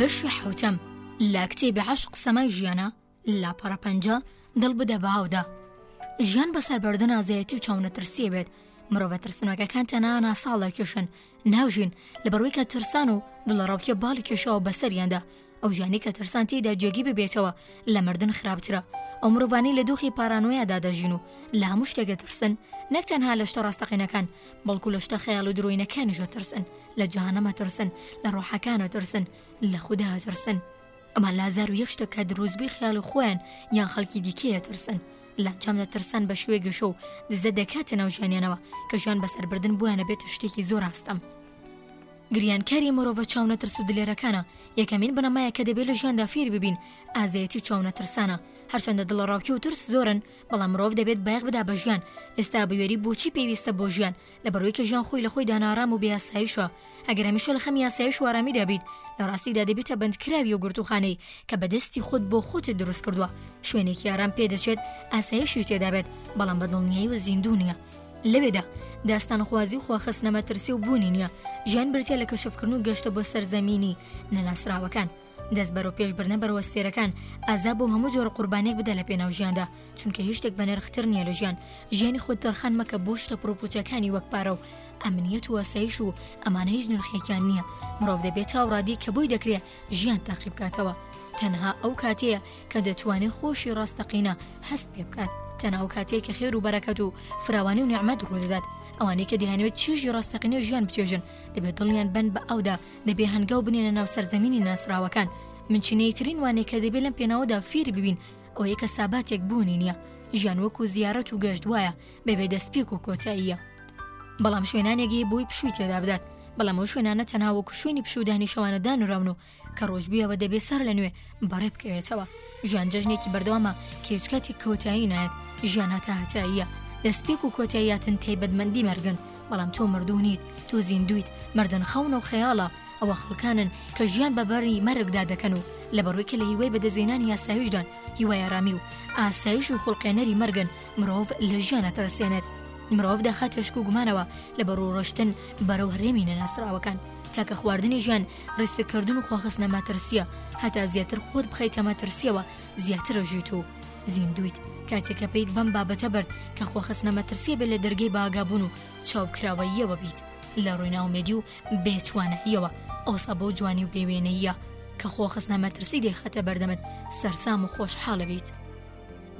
بەشی حوتەم لە کتێبی عشق سەمای ژیانە لاپەڕە پەنج دڵ بدە بەهاودا ژیان بەسەر بەردە نازایەتی و چاونەترسیە بێت مرۆڤە ترسناکەکان تەنا ناساڵە کێشن ناوژین لە بەڕووی کە ترسان و دڵەڕاوکیە باڵی کێشەوە بەسەریاندا ئەو ژیانەی کە ترسان تێیدا جێگی ببێتەوە لە مردن خراپترە، ئەو مرۆڤانەی لە دۆخی پارانۆیادا دەژین و لە هەموو شتێک دەترسن، نەک تەنها لە شتە ڕاستەقینەکان، بەڵکو لە شتە خەیاڵ و درۆینەکانیش ئەترسن، لە جەهەنەم ئەترسن، لە ڕۆحەکان ئەترسن، لە خودا ئەترسن. ئەمان لە هەزار و یەک شتە کە دروستبووی خەیاڵی خۆیان یان خەڵکی دیکەی ئەترسن، لە ئەنجامدا ترسان بە شێوەی گەشە و دزە دەکاتە ناو ژیانیانەوە، کە ژیان بەسەربردن بۆیانە بێتە شتێکی زۆر ئاستەم. گریان کاری مرۆڤە چاونە ترس و دلێرەکانە، یەکەمین بنەمایە کە دەبێ لە ژیاندا فێری ببین، ئازێتی و چاونە ترسانە، هەرچەندە دڵەڕاوکێ و ترس زۆرن، بەڵام مرۆڤ دەبێت بایەخ بدا بە ژیان، ئێستا بوێری بۆچی پێویستە بۆ ژیان، لەبەرئەوەی کە ژیان خۆی لە خۆیدا نارام و بێ ئاسایشە، ئەگەر هەمیشە لە خەمی ئاسایش و ئارامیدا بیت، لە ڕاستیدا دەبیتە بەندکراوی ئەو گرتووخانەی کە بە دەستی خۆت بۆ خۆتت دروست کردووە، شوێنێکی ئارام پێدەچێت ئاسایشی تێدا بێت، بەڵام بە دڵنیایی و زیندوو نییە. لەوێدا داستانخوازی و خواخستنەمەترسی و بوونی نییە، ژیان بریتییە لە کەشفکردن و گەشتە بۆ سەرزەمینی نەناسراوەکان. دەست بەرەوپێشبردنە بەرەوە ستێرەکان، ئازا بۆ هەموو جۆرە قوربانیەک بدە لە پێناو ژیاندا، چونکە هیچ شتێک بەنرختر نییە لە ژیان، ژیانی خۆت تەرخان مەکە بۆ شتە پڕوپوچەکانی وەک پارە و ئەمنیەت و ئاسایش و ئەمانە هیچ نرخێکیان نییە، مرۆڤ دەبێ تاو ڕادی کە بۆی دەکرێ ژیان تاقیبکاتەوە تەنها ئەو کاتەیە کە دەتوانێت خۆشی ڕاستەقینە هەست پێ بکات تەنها ئەو کاتەیە کە خێر و بەرەکەت و فراوانی و نعممەد ڕوودەدات ئەوانەی کە دەیانوێت چێژی ڕاستەقینە ژیان بچێژن دەبێت دڵیان بن بە ئەودا دەبێ هەنگاو بنێنە ناو سەرزەمینی ناسراوەکان منچینەیترین وانەیە کە دەبێت لەم پێناوەدا فێری ببین ئەوەیە کە ساباتێک بوونی نییە ژیان وەکو زیارەت و گەشت وایە بەبێ دەستپێک و کۆتاییە بەڵام شوێنانێکی بووی پشووی تێدا بدات بەڵام ئەو شوێنانە تەنها وەکو شوێنی پشودانی شەوانە دانراون و کە ڕۆژبیەوە دەبێت سەر لە نوێ بەڕێ بکەوێتەوە ژیان جەژنێکی بەردەوامە کە هیچ کاتێک کۆتایی نایەت ژیان هەتا هەتاییە دەستپێک و کۆتاییاتن تایبەتمەندی مەرگن بەڵام تۆ مردوو نیت تۆ زیندویت مردن خەونە و خەیاڵە ئەوە خەڵکانن کە ژیان بەبەری مەرگدا دەکەن و لە بەڕووی کە لە هیوای بەدەزێنانی یاسایشدان هیوای ئارامی و ئاسایش و خوڵقێنەری مەرگن مرۆڤ لە ژیان ئەترسێنێت، مرۆڤ دەخاتە شک و گومانەوە لە بەڕوو ڕۆشتن بەرەو هەرێمی نەناسراوەکان، تاکە خواردنی ژیان ڕیسک کردن و خۆخستنە مەترسیە، هەتا زیاتر خۆت بخەیتە مەترسیەوە زیاتر ئەژیت و زیندویت، کاتێک کە پیت بەم بابەتە برد کە خۆخستنە مەترسیە بێت لە دەرگەی بە ئاگابوون و چاو کراوەییەوە بیت لە ڕوی نائومێدی و بێ تواناییەوە، ئەوسا بەو جوانی و بێ وێنەییە کە خۆخستنە مەترسی دەیخاتە بەردەمت سەرسام و خۆشحاڵ ئەبیت.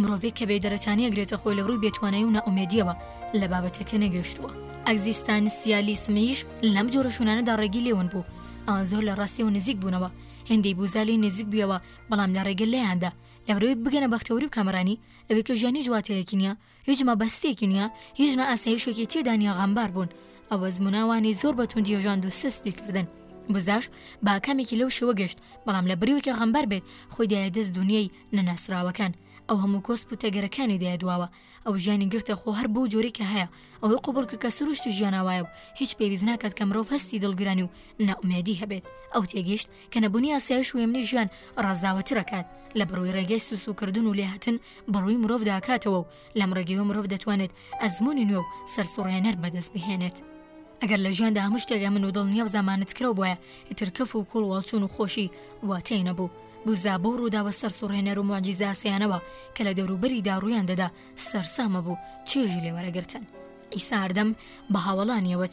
مرۆڤێک کە بێ دەرەتانی ئەگرێتە خۆی لەڕووی بێتوانایی و نائومێدییەوە لە بابەتێکە نەگەیشتووە. ئەگزیستانسیالیسمیش لەم جۆرە شوێنانەدا ڕێگی لێ ون بوو. ئەوان زۆر لە ڕاستییەوە نزیک بوونەوە. هێندەی بوزا لێی نزیک بوویەوە، بەڵام لە ڕێگە لێیاندا. لەبەرئەوەی بگەنە بەختەوەری و کامەرانی، لەوەی کە ژیان هیچ واتایەکی نییە، هیچ مەبەستێکی نیە هیچ نە ئاسایشێکی تێدا نیە غەمبار بوون ئەو ئەزموناوانی زۆر بە توندی ژاند و سستی کردن بزاش با کەمێکی لەو شێوە گەشت بەڵام لە بریوەکی غەمبار بێت خۆی دایە دەست دنیای نەناسراوەکان ئەو هەموو کۆسپ و تەگەرەکانی دایە دواوە ئەو ژیانی گرتە خۆ هەر بەو جۆرەی کە هەیە ئەوەی قوبڵ کرد کە سروشتی ژیاناوایە و هیچ پێویست ناکات کە مرۆڤ هەستی دڵگرانی و نائومێدی هەبێت ئەو تێگەشت کە نەبونی ئاسایش وێمنی ژیان ڕازاوەترەکات لە بەڕوی ڕێگەی سوسوکردن و لێهاتن بەڕوی مرۆڤدا ئەکاتەوەو لەم ڕێگەوە مرۆڤ دەتوانێت ئەزمونی نوێ و سەرسوڕێنەر بەدەست بهێنێت. ئەگەر لە ژیاندا هەموو شتێک ئەمن و دڵنیاو زامانت کرەو بوایە ئیتر کەف و کوڵ و هەڵچون و خۆشی واتای نەبوو. بوزا بەو ڕوداوە سەرسوڕێنەر و موعجیزاسەیانەوە کە لە دەوروبەریدا ڕویان دەدا سەرسام ئەبوو چێژی لێوەرەگرتن. عیسا هەردەم بە هاوەڵانیەوەت.